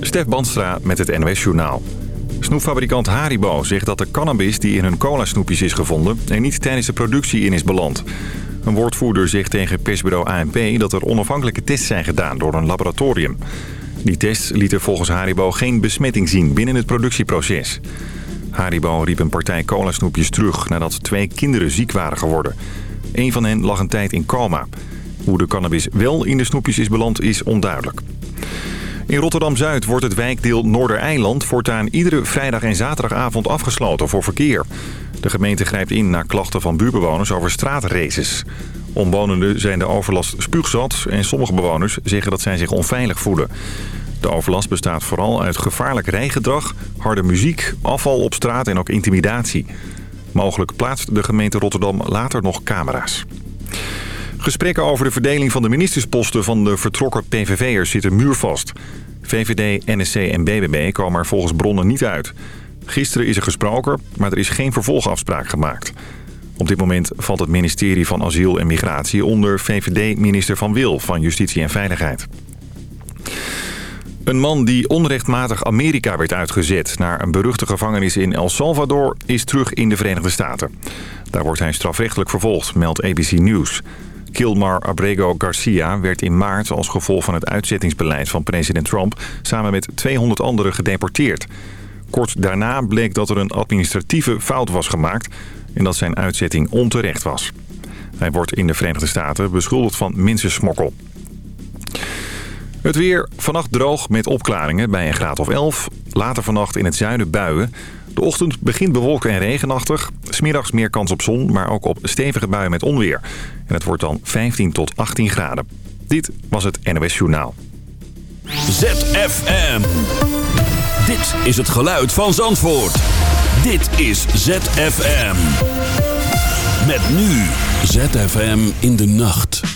Stef Bandstra met het NOS Journaal. Snoepfabrikant Haribo zegt dat de cannabis die in hun cola-snoepjes is gevonden... er niet tijdens de productie in is beland. Een woordvoerder zegt tegen persbureau ANP dat er onafhankelijke tests zijn gedaan door een laboratorium. Die tests lieten volgens Haribo geen besmetting zien binnen het productieproces. Haribo riep een partij cola-snoepjes terug nadat twee kinderen ziek waren geworden. Een van hen lag een tijd in coma. Hoe de cannabis wel in de snoepjes is beland is onduidelijk. In Rotterdam-Zuid wordt het wijkdeel Noordereiland voortaan iedere vrijdag en zaterdagavond afgesloten voor verkeer. De gemeente grijpt in naar klachten van buurbewoners over straatraces. Omwonenden zijn de overlast spuugzat en sommige bewoners zeggen dat zij zich onveilig voelen. De overlast bestaat vooral uit gevaarlijk rijgedrag, harde muziek, afval op straat en ook intimidatie. Mogelijk plaatst de gemeente Rotterdam later nog camera's. Gesprekken over de verdeling van de ministersposten van de vertrokken PVV'ers zitten muurvast. VVD, NSC en BBB komen er volgens bronnen niet uit. Gisteren is er gesproken, maar er is geen vervolgafspraak gemaakt. Op dit moment valt het ministerie van Asiel en Migratie onder VVD-minister Van Wil van Justitie en Veiligheid. Een man die onrechtmatig Amerika werd uitgezet naar een beruchte gevangenis in El Salvador is terug in de Verenigde Staten. Daar wordt hij strafrechtelijk vervolgd, meldt ABC News. Kilmar Abrego Garcia werd in maart als gevolg van het uitzettingsbeleid van president Trump samen met 200 anderen gedeporteerd. Kort daarna bleek dat er een administratieve fout was gemaakt en dat zijn uitzetting onterecht was. Hij wordt in de Verenigde Staten beschuldigd van mensensmokkel. Het weer vannacht droog met opklaringen bij een graad of 11. Later vannacht in het zuiden buien. De ochtend begint bewolken en regenachtig. Smiddags meer kans op zon, maar ook op stevige buien met onweer. En het wordt dan 15 tot 18 graden. Dit was het NOS Journaal. ZFM. Dit is het geluid van Zandvoort. Dit is ZFM. Met nu ZFM in de nacht.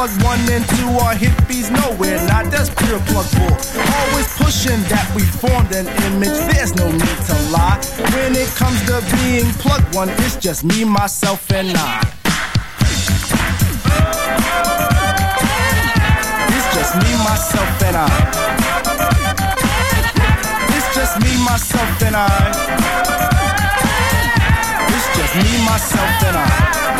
plug one and two are hippies, nowhere not. That's pure plug bull. Always pushing that we formed an image. There's no need to lie. When it comes to being plug one, it's just me, myself, and I. It's just me, myself, and I. It's just me, myself, and I. It's just me, myself, and I.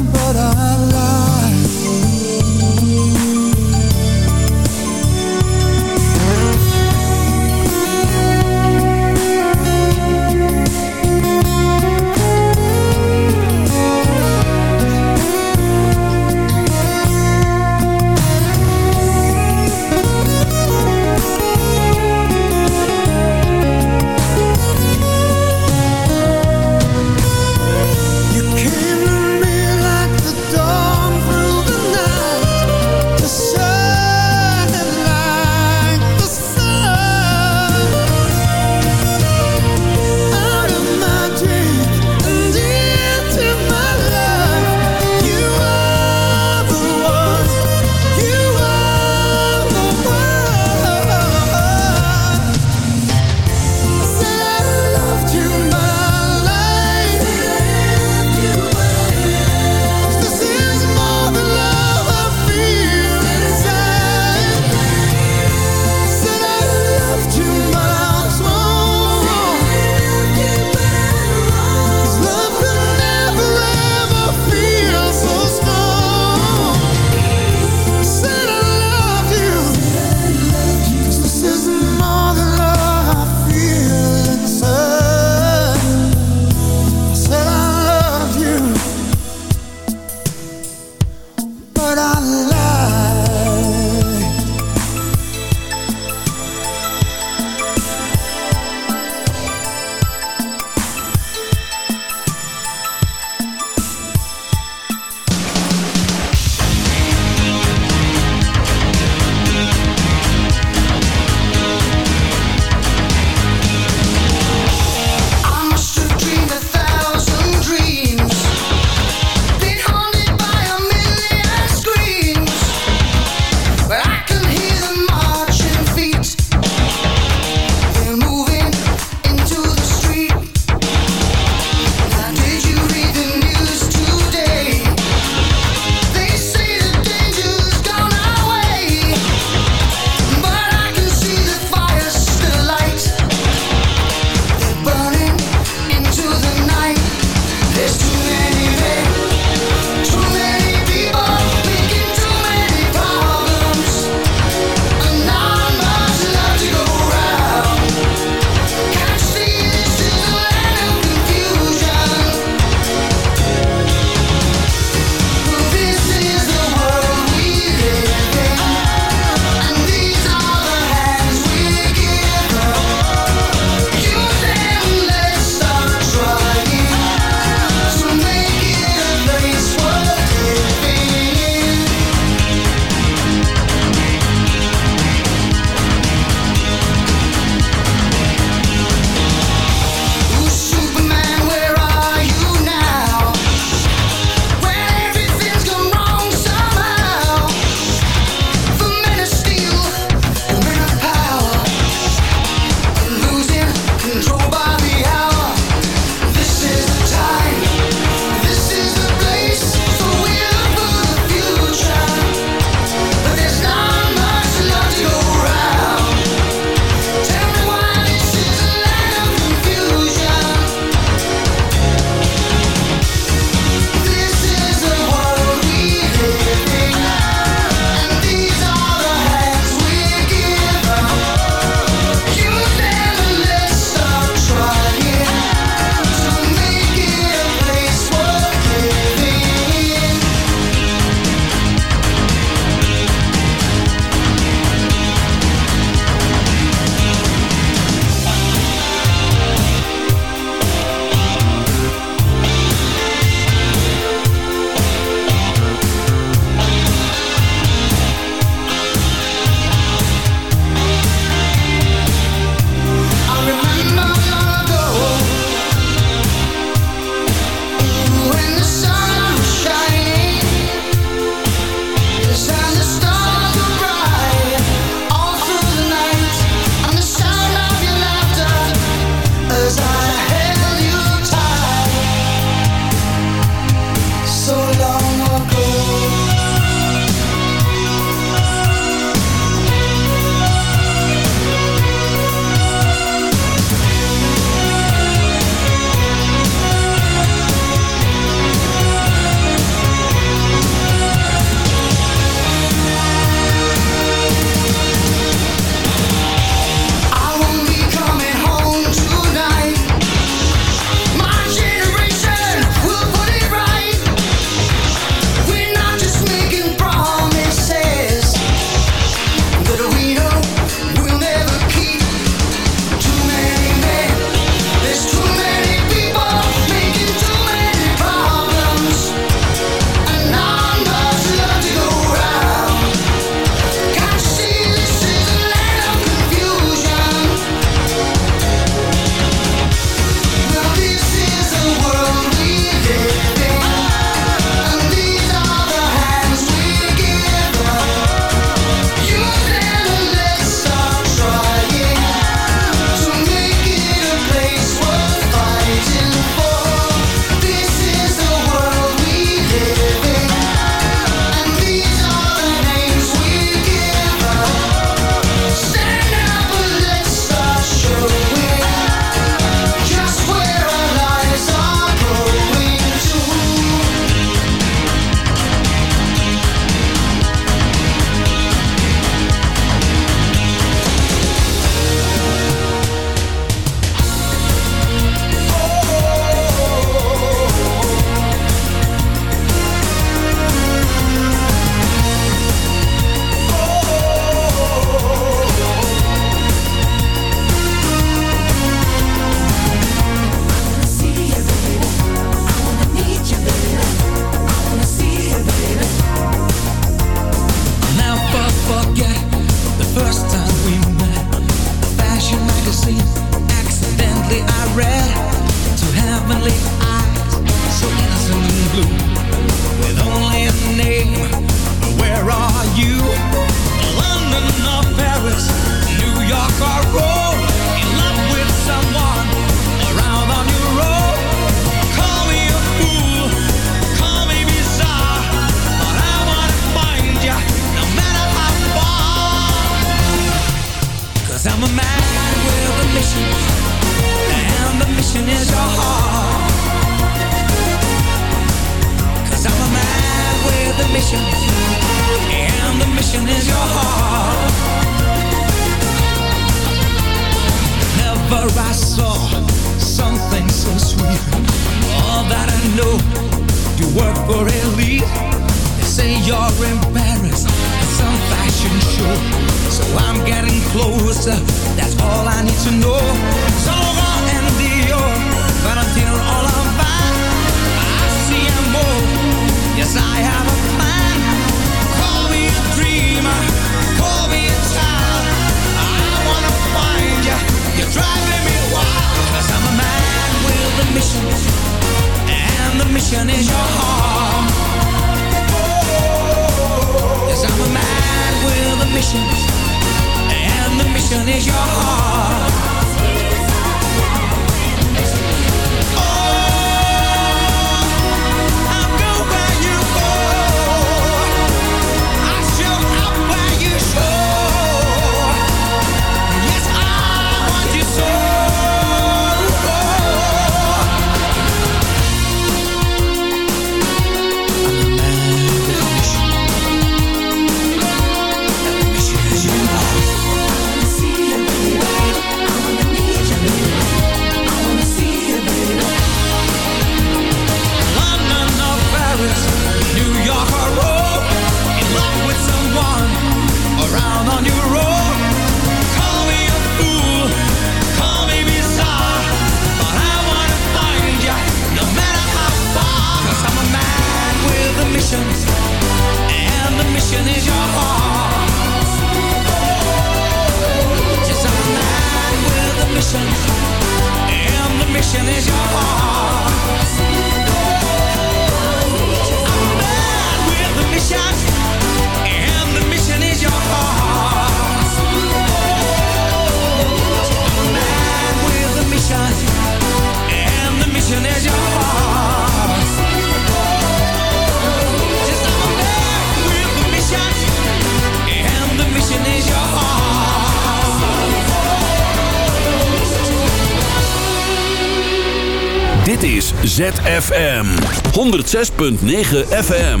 ZFM 106.9 FM.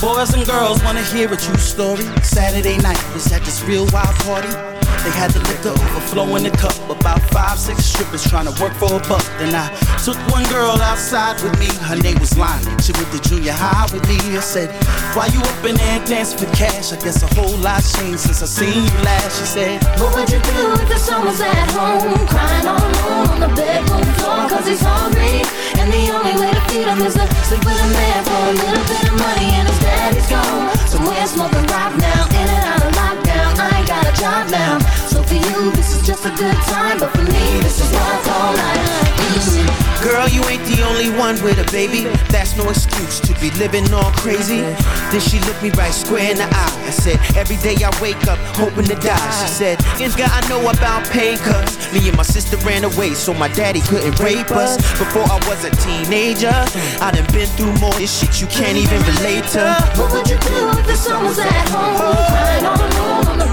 Boys and girls wanna hear a true story. Saturday night was at this real wild party. They had the liquor overflow in the cup. About strippers trying to work for a buck. Then I took one girl outside with me. Her name was Lonnie. She went to junior high with me. I said, Why you up in there dancing for cash? I guess a whole lot changed since I seen you last. She said, What would you do if the son was at home Crying all alone on the bedroom floor Cause he's hungry And the only way to feed him is to sleep with a man For a little bit of money and his daddy's gone Somewhere smoking rock now In and out of lockdown I ain't got a job now So for you this is just a good time But for me this is love all night Girl, you ain't the only one with a baby. That's no excuse to be living all crazy. Then she looked me right square in the eye. I said, Every day I wake up hoping to die. She said, Nigga, I know about pain, cuz me and my sister ran away so my daddy couldn't rape us. Before I was a teenager, I done been through more this shit you can't even relate to. What would you do if the son was at home Crying all alone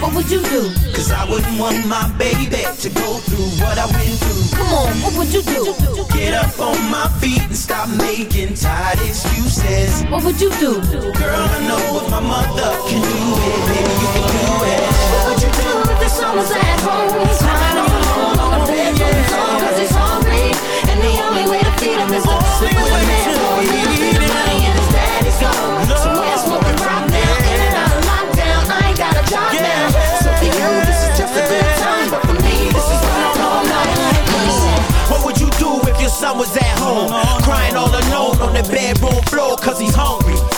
What would you do? Cause I wouldn't want my baby to go through what I went through. Come on, what would you do? Get up on my feet and stop making tired excuses. What would you do? Girl, I know if my mother can do it, baby, you can do it. What would you do if the son was at home? Crying all alone on the bedroom floor Cause he's hungry And the only way to feed him is to sleep with a man cause he's hungry.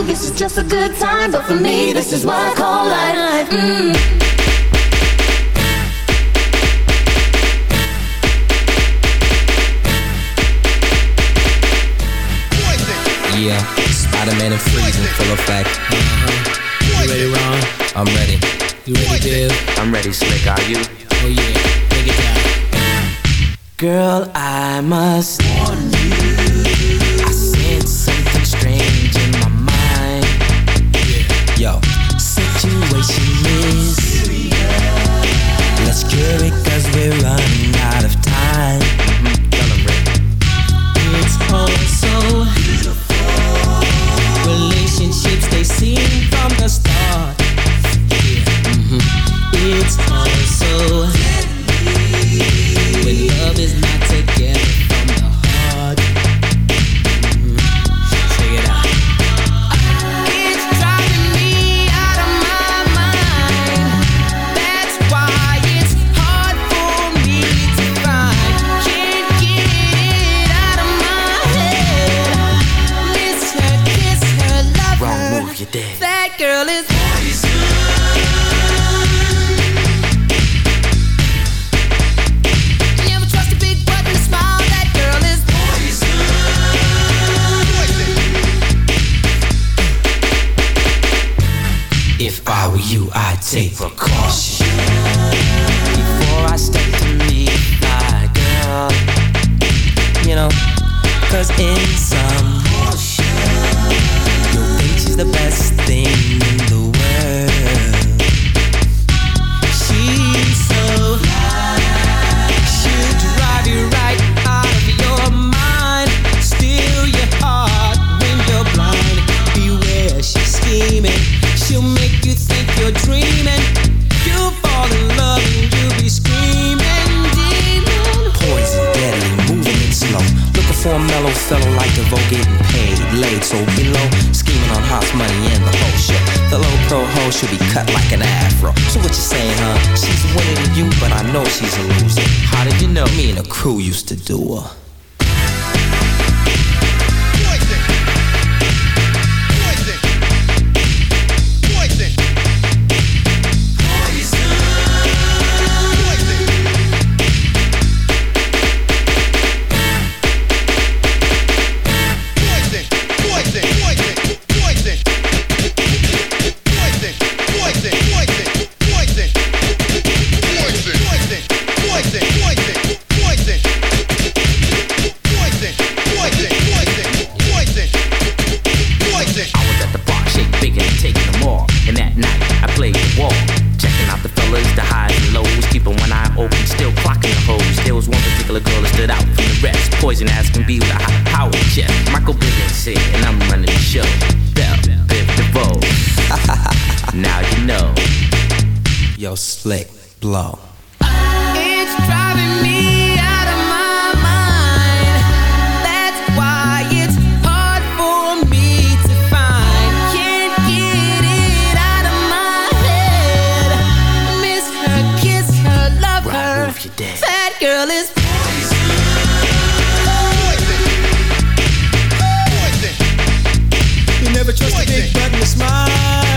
this is just a good time. But for me, this is what I call life. Mm. Yeah, Spider-Man and freezing full effect. Uh-huh. You ready, Ron? I'm ready. You ready, Dave? I'm ready, Slick. Are you? Oh yeah, take it down. Girl, I must warn you. Let's cure it cause we're running out of time. Mm-hmm. It's all so beautiful. Relationships they seem from the start. Mhm. It's when love is That girl is crew and that night, I played the wall. Checking out the fellas, the highs and lows. Keeping one eye open, still clocking the hoes. There was one particular girl that stood out from the rest. Poison ass can be with a high power chest. Michael Bivins said, and I'm running the show. Bell, Biv DeVoe. now you know. Yo, slick, blow. Big button to smile.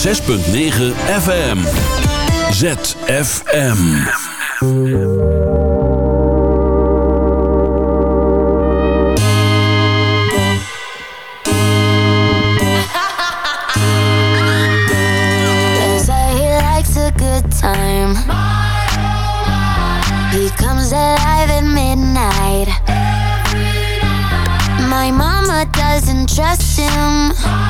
106.9 FM. ZFM. Trust him.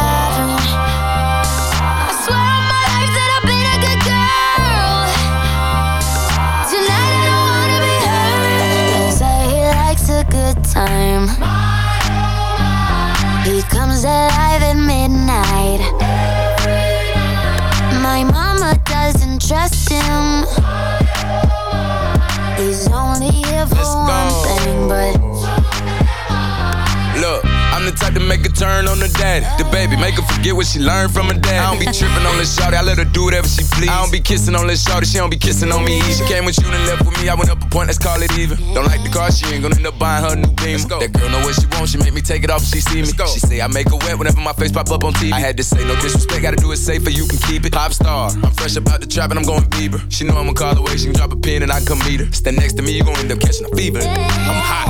Doesn't trust him. He's only here for one thing, but Look, I'm the type to make a turn on the daddy. The baby, make her forget what she learned from her dad. I don't be tripping on this shorty, I let her do whatever she please. I don't be kissing on this shorty, she don't be kissing on me. She came with you and left with me, I went up a point, let's call it even. Don't like the car, she ain't gonna end up buying her new beam. That girl know what she wants, she make me take it off if she see me. She say I make her wet whenever my face pop up on TV. I had to say no disrespect, gotta do it safer, you can keep it. Pop star, I'm fresh about the trap and I'm going Bieber. She know I'ma call away, she can drop a pin and I come meet her. Stand next to me, you gon' end up catching a fever. I'm hot.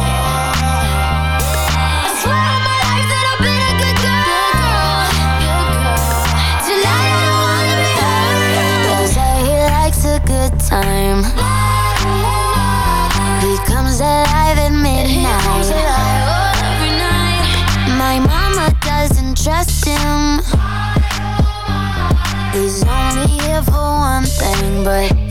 They say he likes a good time. He comes alive at midnight. My mama doesn't trust him. He's only here for one thing, but.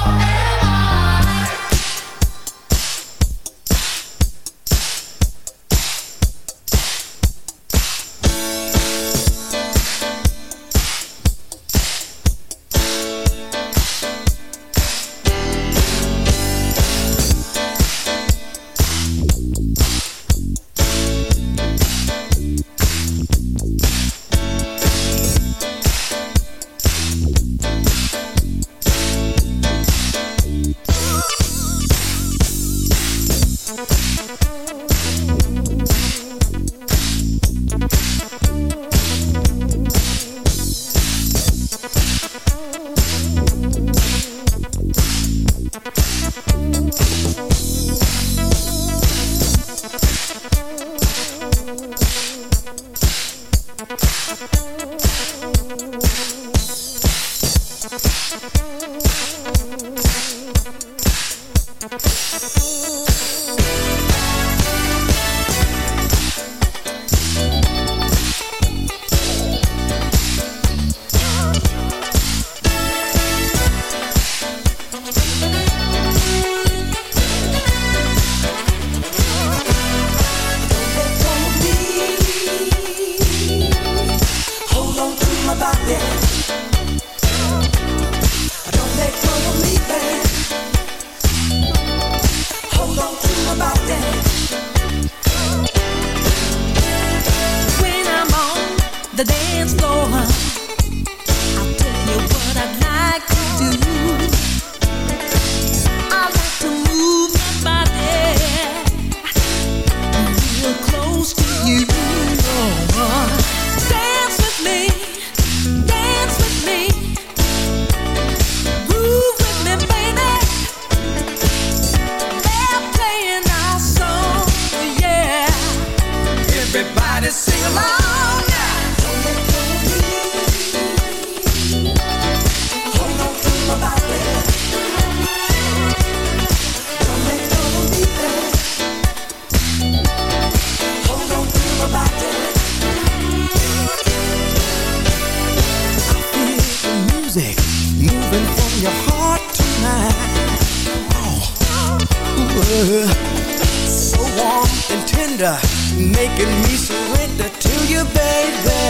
So warm and tender, making me surrender to you, baby.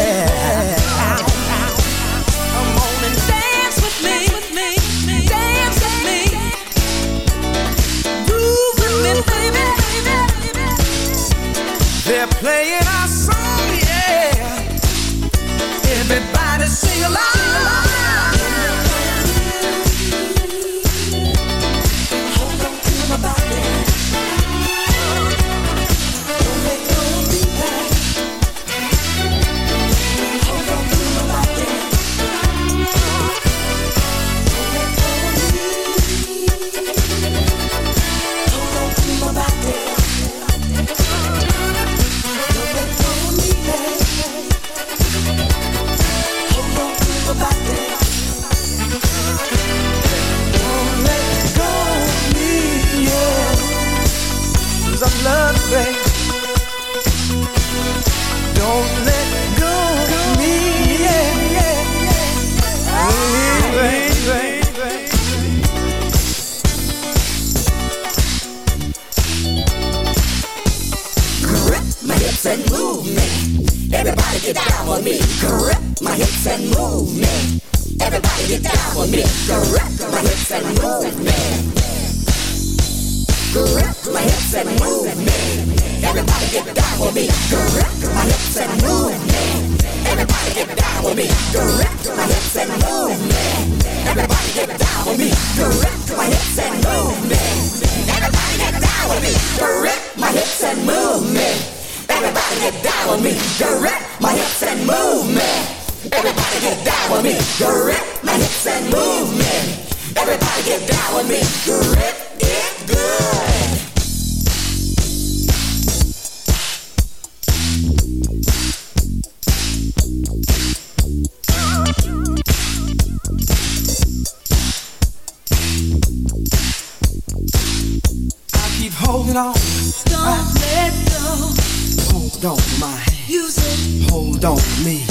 Come on and Dance with me, dance with me. Groove with me, baby. They're playing our song, yeah. Everybody sing along. with me. Grip my hips and move me. Everybody get down with me. Grip it good. Hold it on. Don't I, let go. Hold on to my hand. Use it. Hold on to me.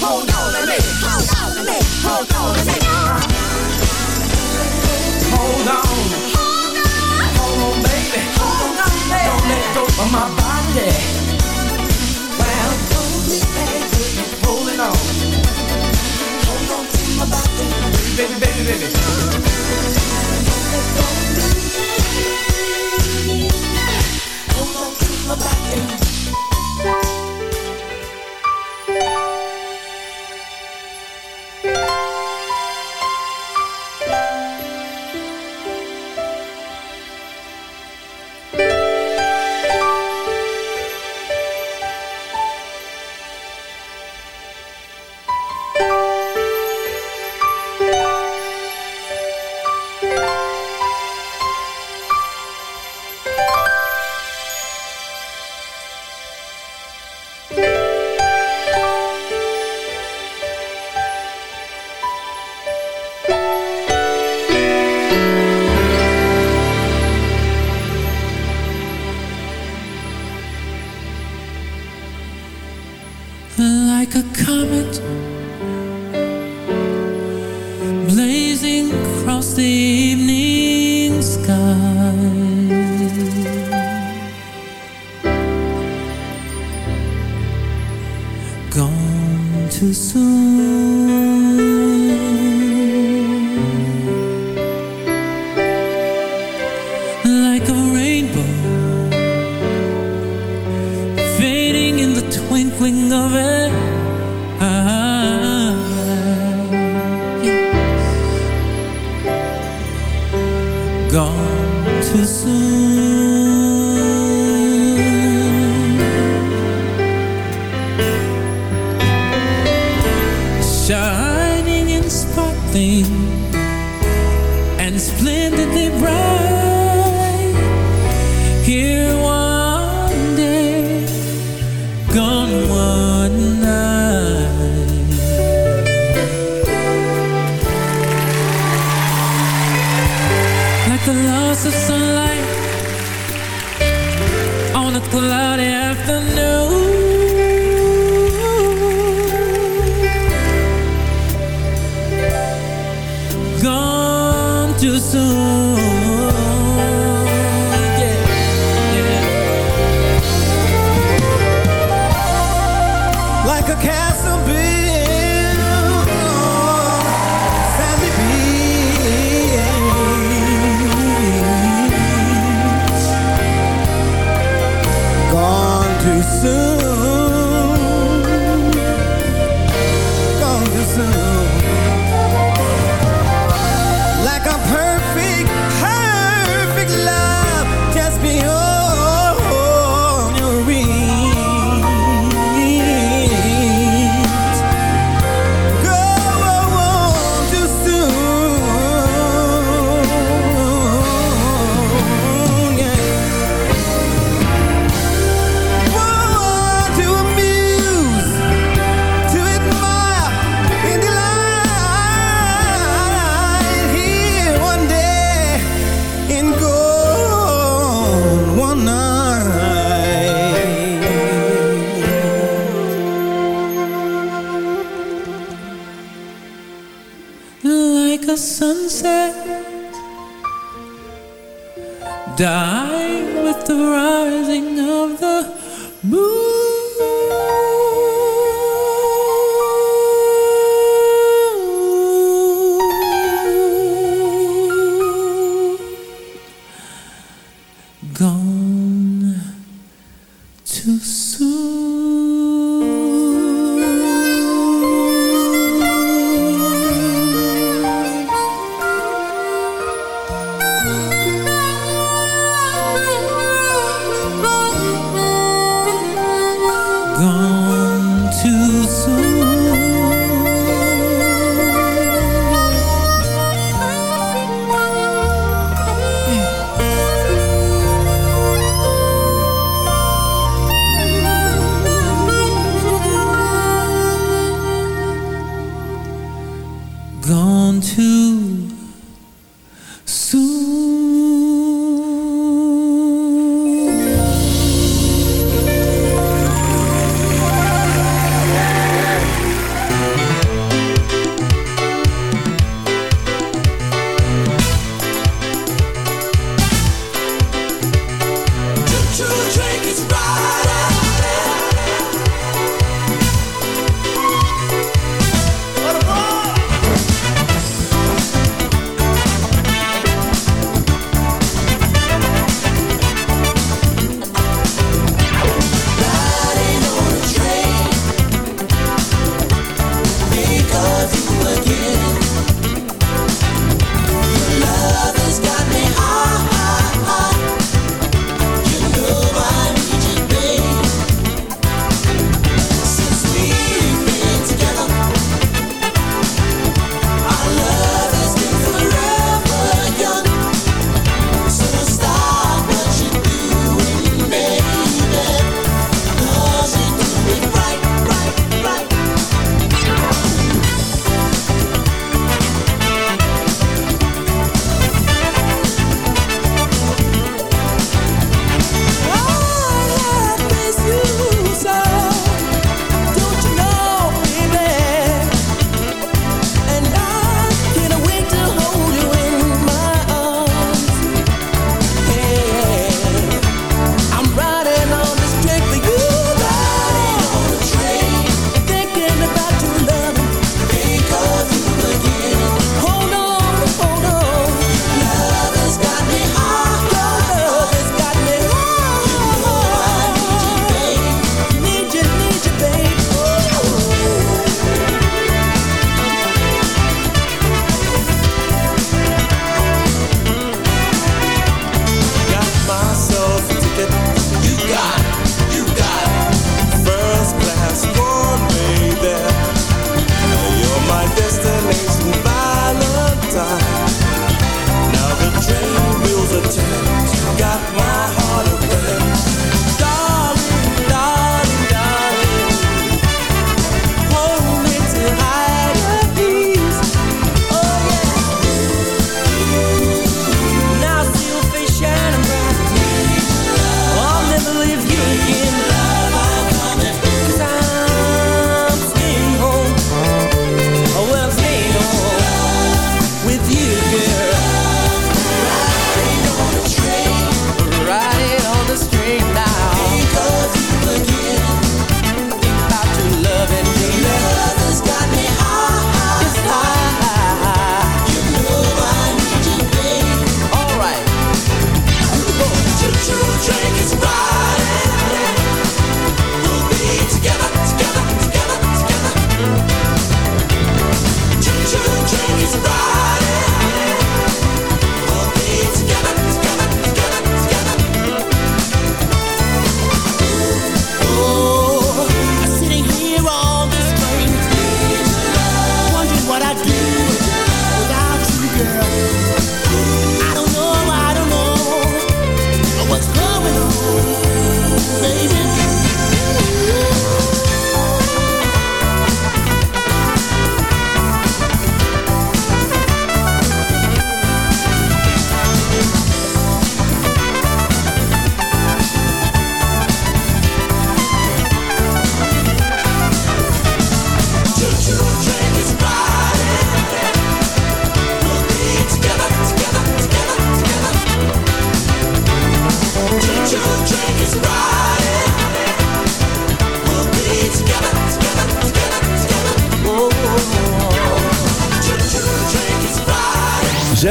Hold on to me. Hold on to me. Hold on to me. Hold on. Hold on, baby. Hold on, baby. Don't let go of my body. splendidly bright.